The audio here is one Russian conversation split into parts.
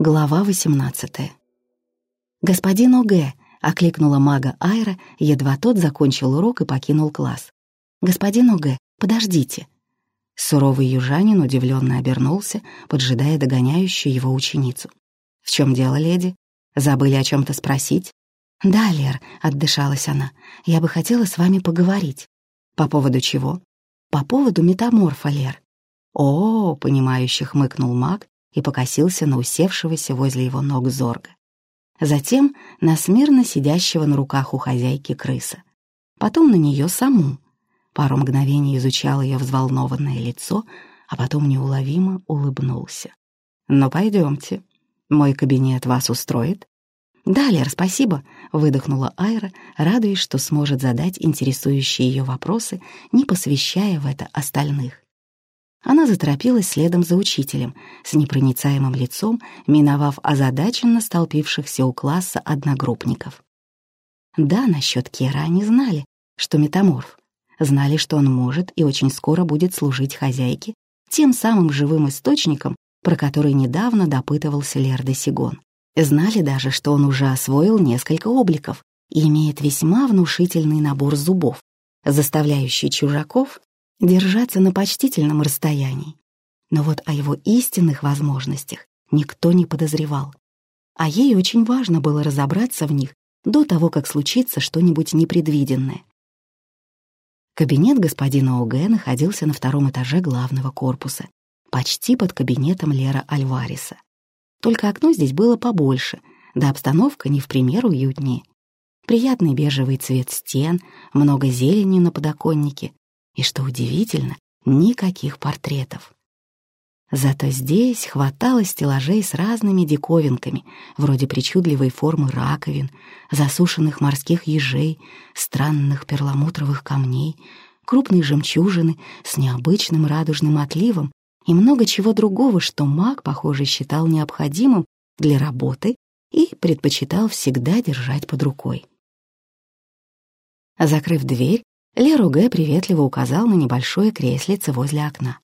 Глава 18 «Господин Оге!» — окликнула мага Айра, едва тот закончил урок и покинул класс. «Господин Оге, подождите!» Суровый южанин удивленно обернулся, поджидая догоняющую его ученицу. «В чем дело, леди? Забыли о чем то спросить?» «Да, Лер», — отдышалась она, — «я бы хотела с вами поговорить». «По поводу чего?» «По поводу метаморфа, Лер». «О, -о, -о — понимающе хмыкнул маг и покосился на усевшегося возле его ног Зорга. Затем на смирно сидящего на руках у хозяйки крыса. Потом на нее саму. Пару мгновений изучал ее взволнованное лицо, а потом неуловимо улыбнулся. «Ну, пойдемте. Мой кабинет вас устроит?» «Да, Лер, спасибо», — выдохнула Айра, радуясь, что сможет задать интересующие ее вопросы, не посвящая в это остальных. Она заторопилась следом за учителем, с непроницаемым лицом, миновав озадаченно столпившихся у класса одногруппников. Да, насчет Кера они знали, что метаморф. Знали, что он может и очень скоро будет служить хозяйке, тем самым живым источником, про который недавно допытывался Лерда Сигон. Знали даже, что он уже освоил несколько обликов и имеет весьма внушительный набор зубов, заставляющий чужаков держаться на почтительном расстоянии. Но вот о его истинных возможностях никто не подозревал. А ей очень важно было разобраться в них до того, как случится что-нибудь непредвиденное. Кабинет господина ОГ находился на втором этаже главного корпуса, почти под кабинетом Лера Альвареса. Только окно здесь было побольше, да обстановка не в пример уютнее. Приятный бежевый цвет стен, много зелени на подоконнике, и, что удивительно, никаких портретов. Зато здесь хватало стеллажей с разными диковинками, вроде причудливой формы раковин, засушенных морских ежей, странных перламутровых камней, крупной жемчужины с необычным радужным отливом и много чего другого, что маг, похоже, считал необходимым для работы и предпочитал всегда держать под рукой. Закрыв дверь, Леруге приветливо указал на небольшое креслице возле окна.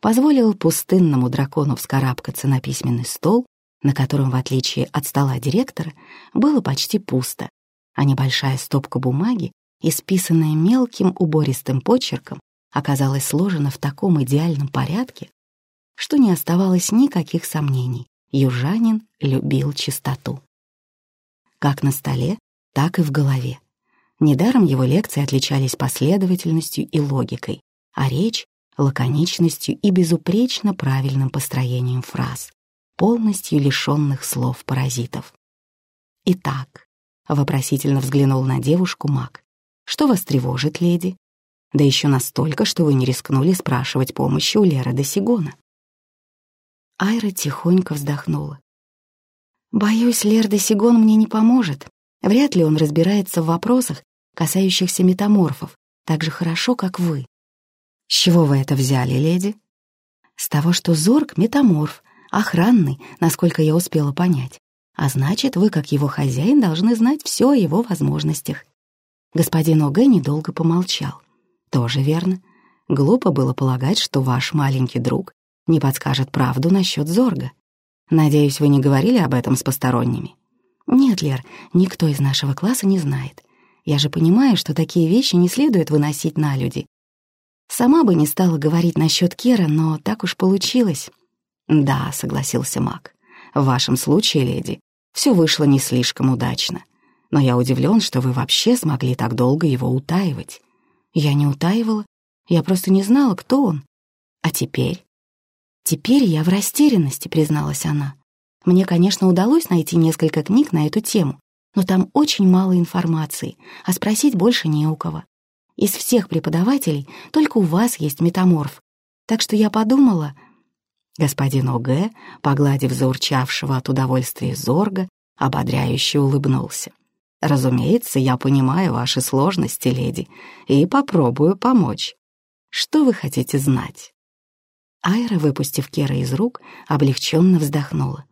Позволил пустынному дракону вскарабкаться на письменный стол, на котором, в отличие от стола директора, было почти пусто, а небольшая стопка бумаги, исписанная мелким убористым почерком, оказалась сложена в таком идеальном порядке, что не оставалось никаких сомнений. Южанин любил чистоту. Как на столе, так и в голове. Недаром его лекции отличались последовательностью и логикой, а речь — лаконичностью и безупречно правильным построением фраз, полностью лишенных слов-паразитов. «Итак», — вопросительно взглянул на девушку маг, «что вас тревожит, леди? Да еще настолько, что вы не рискнули спрашивать помощи у Леры де Сигона». Айра тихонько вздохнула. «Боюсь, Лер де Сигон мне не поможет. Вряд ли он разбирается в вопросах, касающихся метаморфов, так же хорошо, как вы. С чего вы это взяли, леди? С того, что Зорг — метаморф, охранный, насколько я успела понять. А значит, вы, как его хозяин, должны знать все о его возможностях. Господин Огэ недолго помолчал. Тоже верно. Глупо было полагать, что ваш маленький друг не подскажет правду насчет Зорга. Надеюсь, вы не говорили об этом с посторонними? Нет, Лер, никто из нашего класса не знает. Я же понимаю, что такие вещи не следует выносить на люди. Сама бы не стала говорить насчет Кера, но так уж получилось. «Да», — согласился Мак. «В вашем случае, леди, все вышло не слишком удачно. Но я удивлен, что вы вообще смогли так долго его утаивать». «Я не утаивала. Я просто не знала, кто он. А теперь?» «Теперь я в растерянности», — призналась она. «Мне, конечно, удалось найти несколько книг на эту тему, но там очень мало информации, а спросить больше не у кого. Из всех преподавателей только у вас есть метаморф. Так что я подумала... Господин О'Г, погладив заурчавшего от удовольствия Зорга, ободряюще улыбнулся. «Разумеется, я понимаю ваши сложности, леди, и попробую помочь. Что вы хотите знать?» Айра, выпустив Кера из рук, облегченно вздохнула.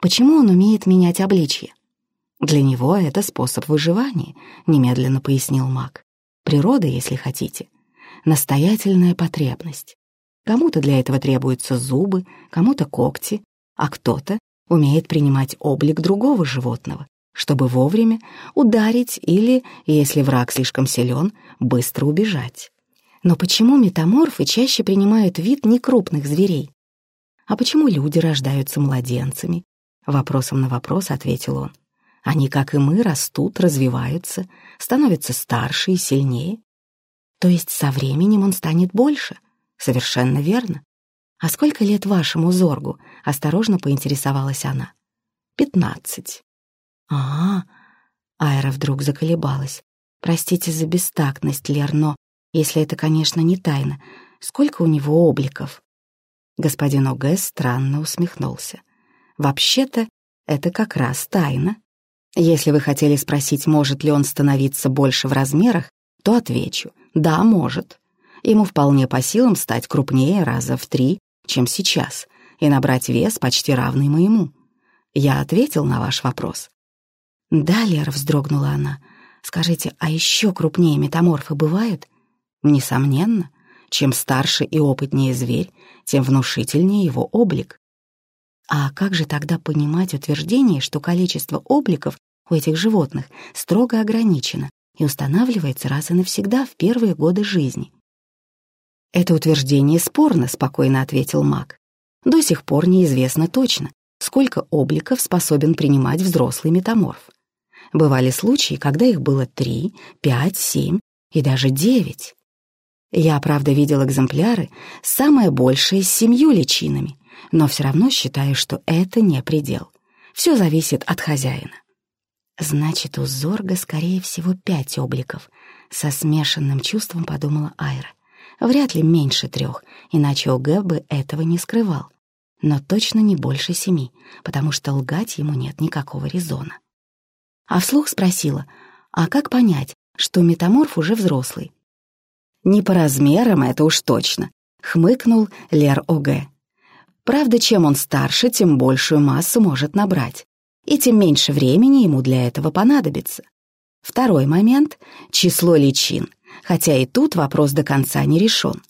«Почему он умеет менять обличье?» Для него это способ выживания, немедленно пояснил маг. Природа, если хотите. Настоятельная потребность. Кому-то для этого требуются зубы, кому-то когти, а кто-то умеет принимать облик другого животного, чтобы вовремя ударить или, если враг слишком силен, быстро убежать. Но почему метаморфы чаще принимают вид некрупных зверей? А почему люди рождаются младенцами? Вопросом на вопрос ответил он. Они, как и мы, растут, развиваются, становятся старше и сильнее. То есть со временем он станет больше? Совершенно верно. А сколько лет вашему Зоргу? Осторожно поинтересовалась она. Пятнадцать. А, Айра вдруг заколебалась. Простите за бестактность, Лерно, если это, конечно, не тайна. Сколько у него обликов? Господин Оге странно усмехнулся. Вообще-то, это как раз тайна. Если вы хотели спросить, может ли он становиться больше в размерах, то отвечу — да, может. Ему вполне по силам стать крупнее раза в три, чем сейчас, и набрать вес почти равный моему. Я ответил на ваш вопрос. «Да, Лера», — вздрогнула она, — «скажите, а еще крупнее метаморфы бывают?» «Несомненно. Чем старше и опытнее зверь, тем внушительнее его облик. А как же тогда понимать утверждение, что количество обликов у этих животных строго ограничено и устанавливается раз и навсегда в первые годы жизни? «Это утверждение спорно», — спокойно ответил маг. «До сих пор неизвестно точно, сколько обликов способен принимать взрослый метаморф. Бывали случаи, когда их было три, пять, семь и даже девять. Я, правда, видел экземпляры, самое большее с семью личинами, но все равно считаю, что это не предел. Все зависит от хозяина. Значит, у Зорга, скорее всего, пять обликов. Со смешанным чувством подумала Айра. Вряд ли меньше трех, иначе ОГ бы этого не скрывал. Но точно не больше семи, потому что лгать ему нет никакого резона. А вслух спросила, а как понять, что метаморф уже взрослый? «Не по размерам, это уж точно», — хмыкнул Лер Оге. Правда, чем он старше, тем большую массу может набрать, и тем меньше времени ему для этого понадобится. Второй момент — число личин, хотя и тут вопрос до конца не решен.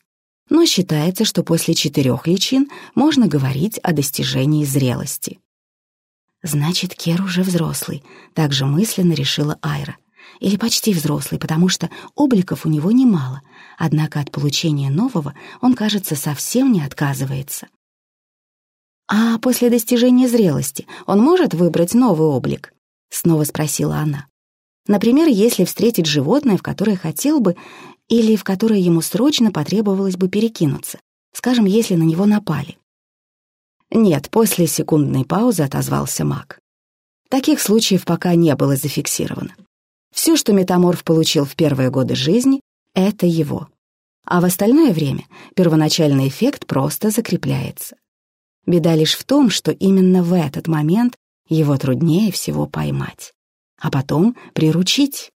Но считается, что после четырех личин можно говорить о достижении зрелости. «Значит, Кер уже взрослый», — также мысленно решила Айра. «Или почти взрослый, потому что обликов у него немало, однако от получения нового он, кажется, совсем не отказывается». «А после достижения зрелости он может выбрать новый облик?» — снова спросила она. «Например, если встретить животное, в которое хотел бы, или в которое ему срочно потребовалось бы перекинуться, скажем, если на него напали». «Нет», — после секундной паузы отозвался маг. Таких случаев пока не было зафиксировано. Все, что метаморф получил в первые годы жизни, — это его. А в остальное время первоначальный эффект просто закрепляется. Беда лишь в том, что именно в этот момент его труднее всего поймать, а потом приручить.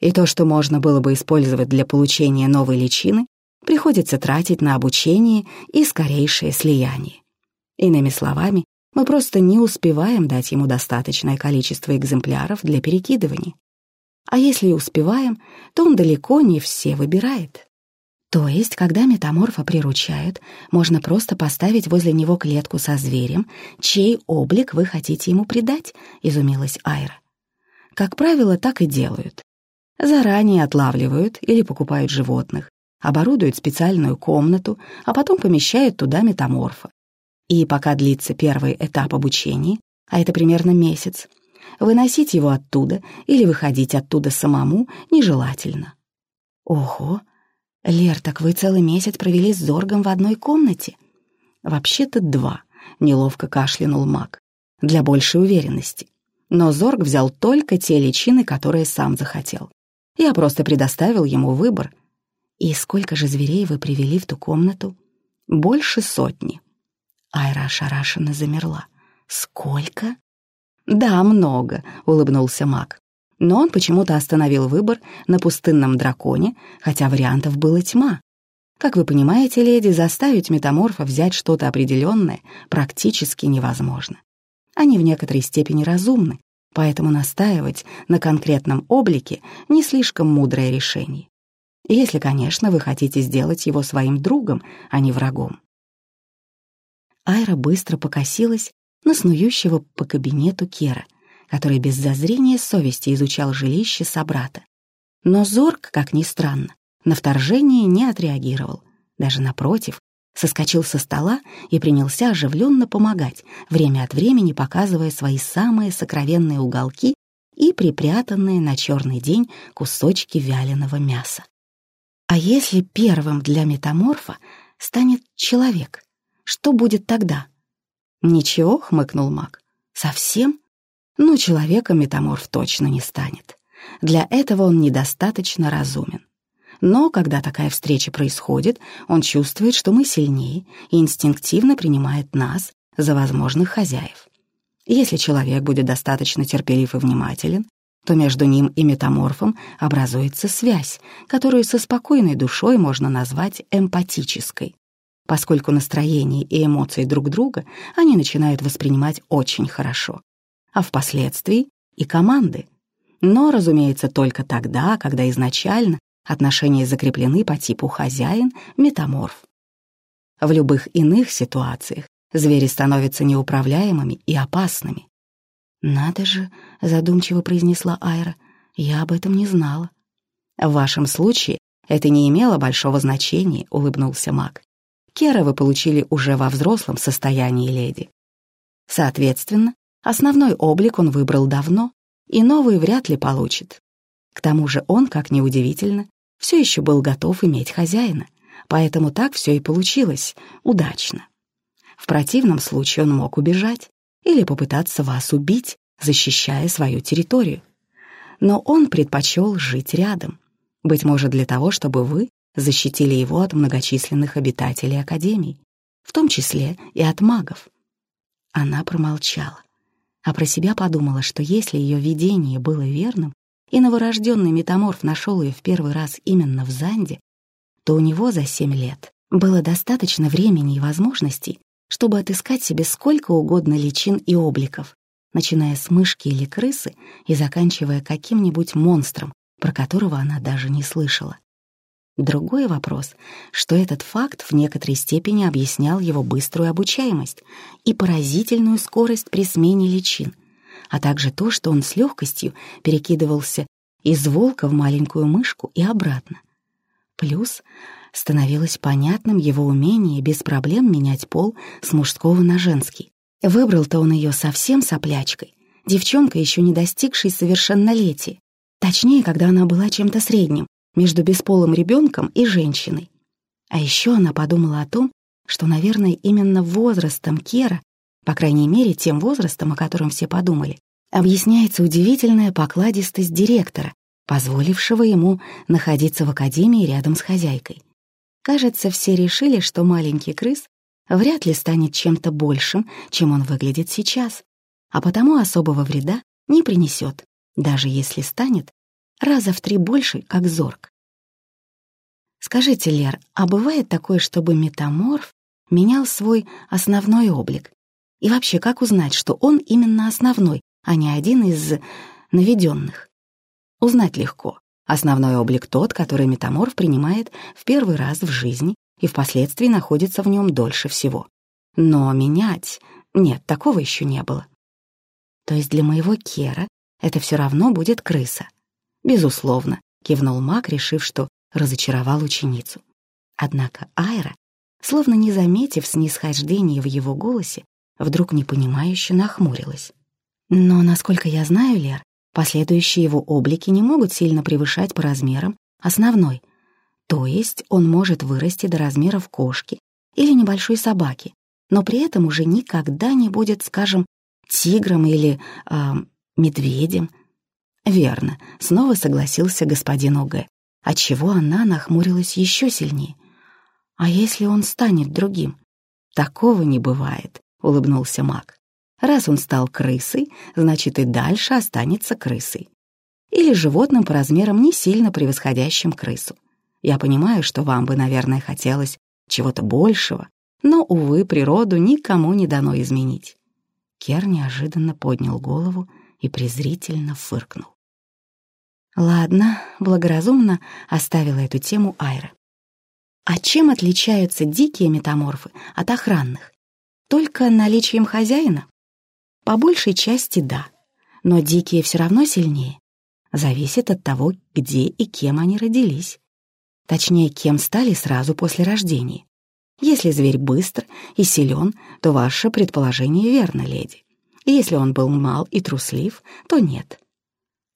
И то, что можно было бы использовать для получения новой личины, приходится тратить на обучение и скорейшее слияние. Иными словами, мы просто не успеваем дать ему достаточное количество экземпляров для перекидывания. А если и успеваем, то он далеко не все выбирает. То есть, когда метаморфа приручают, можно просто поставить возле него клетку со зверем, чей облик вы хотите ему придать, изумилась Айра. Как правило, так и делают. Заранее отлавливают или покупают животных, оборудуют специальную комнату, а потом помещают туда метаморфа. И пока длится первый этап обучения, а это примерно месяц, выносить его оттуда или выходить оттуда самому нежелательно. Ого, «Лер, так вы целый месяц провели с Зоргом в одной комнате?» «Вообще-то два», — неловко кашлянул маг, для большей уверенности. Но Зорг взял только те личины, которые сам захотел. Я просто предоставил ему выбор. «И сколько же зверей вы привели в ту комнату?» «Больше сотни». Айра ошарашенно замерла. «Сколько?» «Да, много», — улыбнулся маг но он почему-то остановил выбор на пустынном драконе, хотя вариантов было тьма. Как вы понимаете, леди, заставить метаморфа взять что-то определенное практически невозможно. Они в некоторой степени разумны, поэтому настаивать на конкретном облике не слишком мудрое решение. Если, конечно, вы хотите сделать его своим другом, а не врагом. Айра быстро покосилась на снующего по кабинету Кера, который без зазрения совести изучал жилище собрата. Но Зорг, как ни странно, на вторжение не отреагировал. Даже напротив, соскочил со стола и принялся оживленно помогать, время от времени показывая свои самые сокровенные уголки и припрятанные на черный день кусочки вяленого мяса. А если первым для метаморфа станет человек, что будет тогда? Ничего, хмыкнул маг. Совсем? Ну, человека метаморф точно не станет. Для этого он недостаточно разумен. Но когда такая встреча происходит, он чувствует, что мы сильнее и инстинктивно принимает нас за возможных хозяев. Если человек будет достаточно терпелив и внимателен, то между ним и метаморфом образуется связь, которую со спокойной душой можно назвать эмпатической. Поскольку настроение и эмоции друг друга они начинают воспринимать очень хорошо, а впоследствии и команды. Но, разумеется, только тогда, когда изначально Отношения закреплены по типу хозяин-метаморф. В любых иных ситуациях звери становятся неуправляемыми и опасными. «Надо же», — задумчиво произнесла Айра, — «я об этом не знала». «В вашем случае это не имело большого значения», — улыбнулся маг. «Кера вы получили уже во взрослом состоянии леди. Соответственно, основной облик он выбрал давно, и новый вряд ли получит. К тому же он, как ни удивительно, все еще был готов иметь хозяина, поэтому так все и получилось, удачно. В противном случае он мог убежать или попытаться вас убить, защищая свою территорию. Но он предпочел жить рядом, быть может для того, чтобы вы защитили его от многочисленных обитателей Академии, в том числе и от магов. Она промолчала, а про себя подумала, что если ее видение было верным, и новорожденный метаморф нашел ее в первый раз именно в Занде, то у него за семь лет было достаточно времени и возможностей, чтобы отыскать себе сколько угодно личин и обликов, начиная с мышки или крысы и заканчивая каким-нибудь монстром, про которого она даже не слышала. Другой вопрос, что этот факт в некоторой степени объяснял его быструю обучаемость и поразительную скорость при смене личин, а также то, что он с легкостью перекидывался из волка в маленькую мышку и обратно. Плюс становилось понятным его умение без проблем менять пол с мужского на женский. Выбрал-то он ее совсем соплячкой, девчонкой, еще не достигшей совершеннолетия. Точнее, когда она была чем-то средним между бесполым ребенком и женщиной. А еще она подумала о том, что, наверное, именно возрастом Кера по крайней мере, тем возрастом, о котором все подумали, объясняется удивительная покладистость директора, позволившего ему находиться в академии рядом с хозяйкой. Кажется, все решили, что маленький крыс вряд ли станет чем-то большим, чем он выглядит сейчас, а потому особого вреда не принесет, даже если станет раза в три больше, как зорг. Скажите, Лер, а бывает такое, чтобы метаморф менял свой основной облик, и вообще, как узнать, что он именно основной, а не один из наведенных? Узнать легко. Основной облик тот, который метаморф принимает в первый раз в жизни и впоследствии находится в нем дольше всего. Но менять... Нет, такого еще не было. То есть для моего Кера это все равно будет крыса. Безусловно, кивнул Мак, решив, что разочаровал ученицу. Однако Айра, словно не заметив снисхождения в его голосе, вдруг непонимающе нахмурилась. Но, насколько я знаю, Лер, последующие его облики не могут сильно превышать по размерам основной. То есть он может вырасти до размеров кошки или небольшой собаки, но при этом уже никогда не будет, скажем, тигром или э, медведем. Верно, снова согласился господин Огэ, отчего она нахмурилась еще сильнее. А если он станет другим? Такого не бывает. — улыбнулся маг. «Раз он стал крысой, значит и дальше останется крысой. Или животным по размерам не сильно превосходящим крысу. Я понимаю, что вам бы, наверное, хотелось чего-то большего, но, увы, природу никому не дано изменить». Кер неожиданно поднял голову и презрительно фыркнул. Ладно, благоразумно оставила эту тему Айра. А чем отличаются дикие метаморфы от охранных? Только наличием хозяина? По большей части да, но дикие все равно сильнее. Зависит от того, где и кем они родились. Точнее, кем стали сразу после рождения. Если зверь быстр и силен, то ваше предположение верно, леди. Если он был мал и труслив, то нет.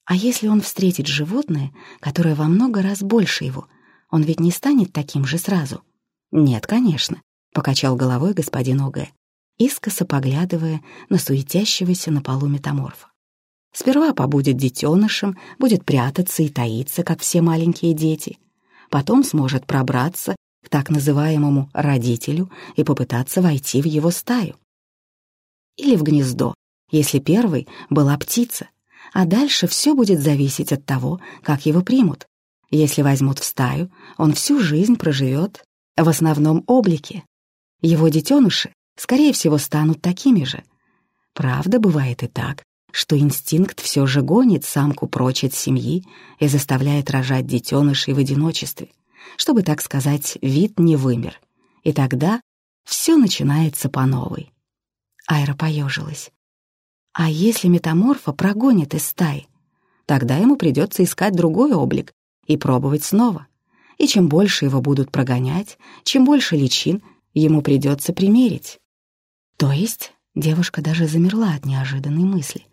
А если он встретит животное, которое во много раз больше его, он ведь не станет таким же сразу? Нет, конечно, — покачал головой господин Огэ, искоса поглядывая на суетящегося на полу метаморфа. Сперва побудет детенышем, будет прятаться и таиться, как все маленькие дети. Потом сможет пробраться к так называемому родителю и попытаться войти в его стаю. Или в гнездо, если первой была птица, а дальше все будет зависеть от того, как его примут. Если возьмут в стаю, он всю жизнь проживет в основном облике. Его детеныши, скорее всего, станут такими же. Правда, бывает и так, что инстинкт все же гонит самку прочь от семьи и заставляет рожать детенышей в одиночестве — чтобы, так сказать, вид не вымер. И тогда все начинается по новой. Айра поежилась. А если метаморфа прогонит из стаи? Тогда ему придется искать другой облик и пробовать снова. И чем больше его будут прогонять, чем больше личин ему придется примерить. То есть девушка даже замерла от неожиданной мысли.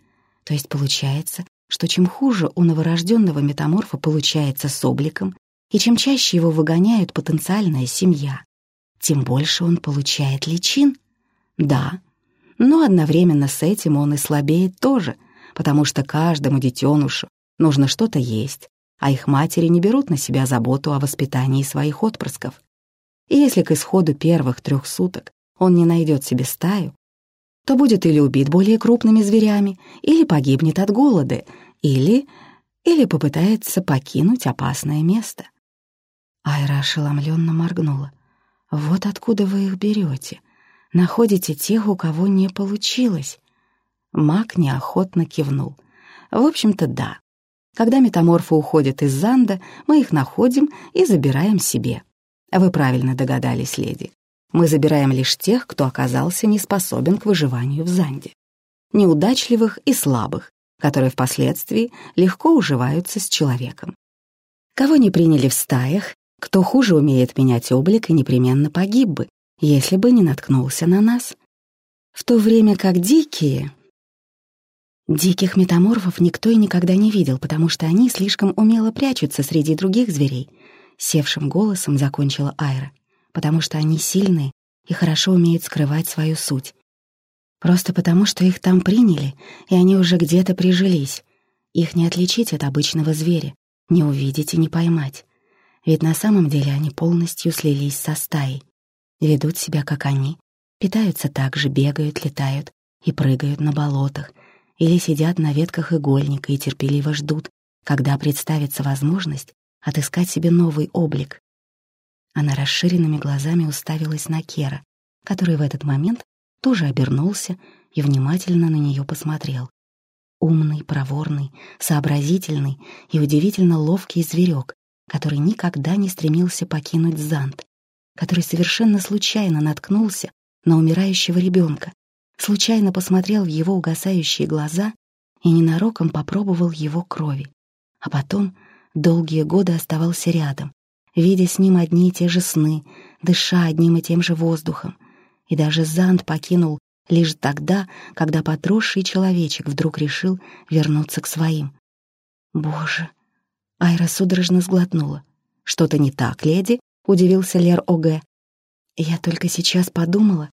То есть получается, что чем хуже у новорожденного метаморфа получается с обликом, и чем чаще его выгоняют потенциальная семья, тем больше он получает личин. Да, но одновременно с этим он и слабеет тоже, потому что каждому детенушу нужно что-то есть, а их матери не берут на себя заботу о воспитании своих отпрысков. И если к исходу первых трех суток он не найдет себе стаю, то будет или убит более крупными зверями, или погибнет от голода, или... или попытается покинуть опасное место. Айра ошеломленно моргнула. «Вот откуда вы их берете? Находите тех, у кого не получилось?» Маг неохотно кивнул. «В общем-то, да. Когда метаморфы уходят из Занда, мы их находим и забираем себе. Вы правильно догадались, леди. Мы забираем лишь тех, кто оказался не способен к выживанию в Занде. Неудачливых и слабых, которые впоследствии легко уживаются с человеком. Кого не приняли в стаях, кто хуже умеет менять облик и непременно погиб бы, если бы не наткнулся на нас. В то время как дикие... Диких метаморфов никто и никогда не видел, потому что они слишком умело прячутся среди других зверей. Севшим голосом закончила Айра, потому что они сильные и хорошо умеют скрывать свою суть. Просто потому, что их там приняли, и они уже где-то прижились. Их не отличить от обычного зверя, не увидеть и не поймать. Ведь на самом деле они полностью слились со стаей. Ведут себя, как они, питаются так же, бегают, летают и прыгают на болотах, или сидят на ветках игольника и терпеливо ждут, когда представится возможность отыскать себе новый облик. Она расширенными глазами уставилась на Кера, который в этот момент тоже обернулся и внимательно на нее посмотрел. Умный, проворный, сообразительный и удивительно ловкий зверек, который никогда не стремился покинуть Зант, который совершенно случайно наткнулся на умирающего ребенка, случайно посмотрел в его угасающие глаза и ненароком попробовал его крови, а потом долгие годы оставался рядом, видя с ним одни и те же сны, дыша одним и тем же воздухом, и даже Зант покинул лишь тогда, когда подросший человечек вдруг решил вернуться к своим. Боже, Айра судорожно сглотнула. «Что-то не так, леди?» — удивился Лер Оге. «Я только сейчас подумала».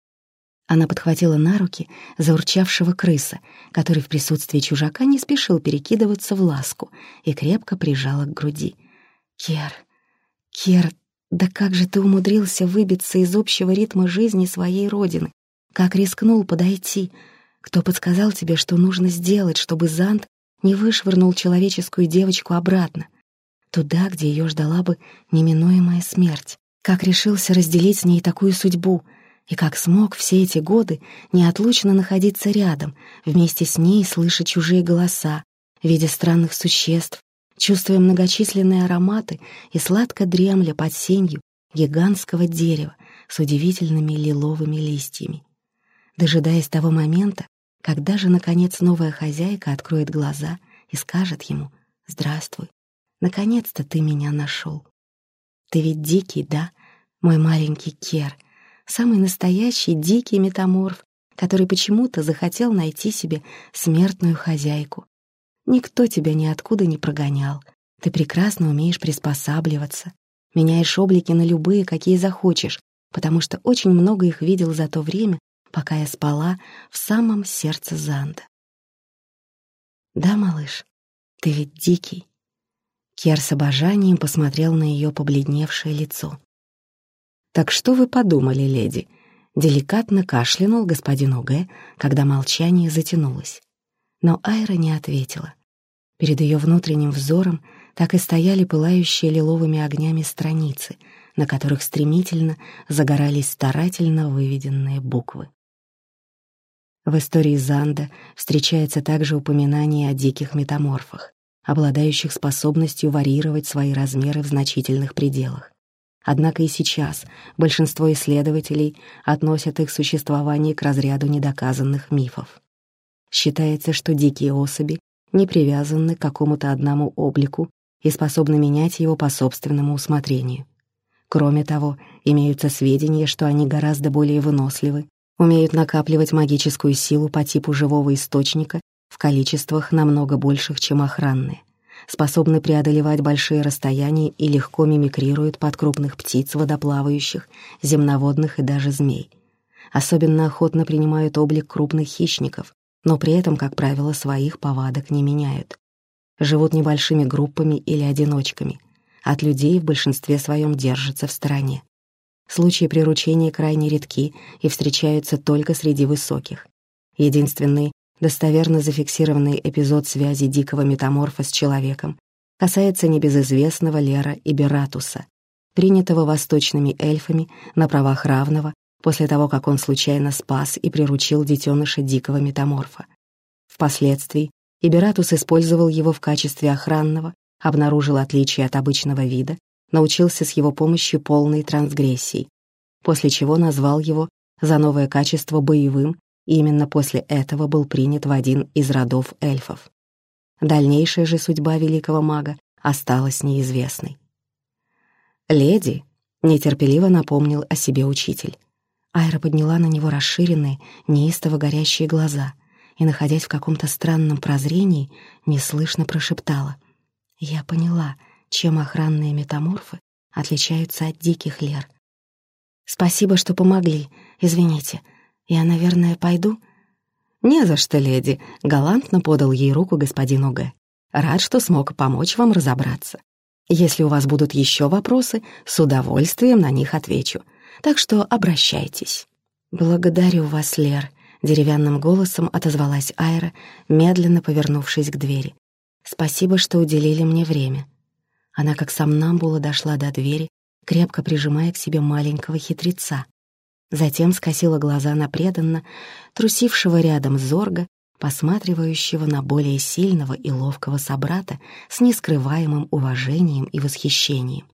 Она подхватила на руки заурчавшего крыса, который в присутствии чужака не спешил перекидываться в ласку и крепко прижала к груди. «Кер, Кер, да как же ты умудрился выбиться из общего ритма жизни своей родины? Как рискнул подойти? Кто подсказал тебе, что нужно сделать, чтобы Зант не вышвырнул человеческую девочку обратно? Туда, где ее ждала бы неминуемая смерть. Как решился разделить с ней такую судьбу, и как смог все эти годы неотлучно находиться рядом, вместе с ней слыша чужие голоса, видя странных существ, чувствуя многочисленные ароматы и сладко дремля под сенью гигантского дерева с удивительными лиловыми листьями. Дожидаясь того момента, Когда же, наконец, новая хозяйка откроет глаза и скажет ему «Здравствуй, наконец-то ты меня нашел». Ты ведь дикий, да, мой маленький Кер, самый настоящий дикий метаморф, который почему-то захотел найти себе смертную хозяйку. Никто тебя ниоткуда не прогонял. Ты прекрасно умеешь приспосабливаться, меняешь облики на любые, какие захочешь, потому что очень много их видел за то время, пока я спала в самом сердце Занда. «Да, малыш, ты ведь дикий». Кер с обожанием посмотрел на ее побледневшее лицо. «Так что вы подумали, леди?» Деликатно кашлянул господин Угэ, когда молчание затянулось. Но Айра не ответила. Перед ее внутренним взором так и стояли пылающие лиловыми огнями страницы, на которых стремительно загорались старательно выведенные буквы. В истории Занда встречается также упоминание о диких метаморфах, обладающих способностью варьировать свои размеры в значительных пределах. Однако и сейчас большинство исследователей относят их существование к разряду недоказанных мифов. Считается, что дикие особи не привязаны к какому-то одному облику и способны менять его по собственному усмотрению. Кроме того, имеются сведения, что они гораздо более выносливы умеют накапливать магическую силу по типу живого источника в количествах намного больших, чем охранные, способны преодолевать большие расстояния и легко мимикрируют под крупных птиц, водоплавающих, земноводных и даже змей. Особенно охотно принимают облик крупных хищников, но при этом, как правило, своих повадок не меняют. Живут небольшими группами или одиночками. От людей в большинстве своем держатся в стороне. Случаи приручения крайне редки и встречаются только среди высоких. Единственный достоверно зафиксированный эпизод связи дикого метаморфа с человеком касается небезызвестного Лера Ибератуса, принятого восточными эльфами на правах равного после того, как он случайно спас и приручил детеныша дикого метаморфа. Впоследствии Ибератус использовал его в качестве охранного, обнаружил отличие от обычного вида научился с его помощью полной трансгрессии, после чего назвал его за новое качество боевым, и именно после этого был принят в один из родов эльфов. Дальнейшая же судьба великого мага осталась неизвестной. «Леди», — нетерпеливо напомнил о себе учитель. Айра подняла на него расширенные, неистово горящие глаза и, находясь в каком-то странном прозрении, неслышно прошептала. «Я поняла, чем охранные метаморфы отличаются от диких лер. «Спасибо, что помогли. Извините, я, наверное, пойду?» «Не за что, леди», — галантно подал ей руку господин Г. «Рад, что смог помочь вам разобраться. Если у вас будут еще вопросы, с удовольствием на них отвечу. Так что обращайтесь». «Благодарю вас, Лер», — деревянным голосом отозвалась Айра, медленно повернувшись к двери. «Спасибо, что уделили мне время». Она как сомнамбула дошла до двери, крепко прижимая к себе маленького хитреца. Затем скосила глаза на преданно, трусившего рядом зорга, посматривающего на более сильного и ловкого собрата с нескрываемым уважением и восхищением.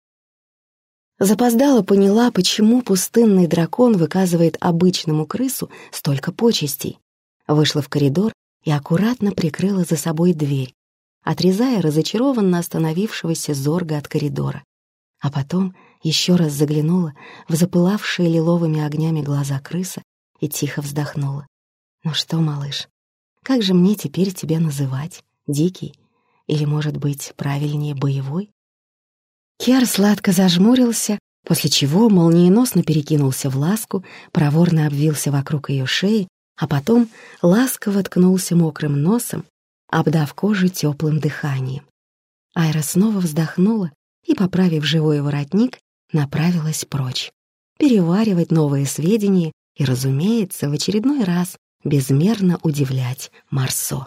Запоздала поняла, почему пустынный дракон выказывает обычному крысу столько почестей. Вышла в коридор и аккуратно прикрыла за собой дверь, отрезая разочарованно остановившегося зорга от коридора. А потом еще раз заглянула в запылавшие лиловыми огнями глаза крыса и тихо вздохнула. «Ну что, малыш, как же мне теперь тебя называть? Дикий? Или, может быть, правильнее, боевой?» Кер сладко зажмурился, после чего молниеносно перекинулся в ласку, проворно обвился вокруг ее шеи, а потом ласково ткнулся мокрым носом обдав кожу теплым дыханием. Айра снова вздохнула и, поправив живой воротник, направилась прочь, переваривать новые сведения и, разумеется, в очередной раз безмерно удивлять Марсо.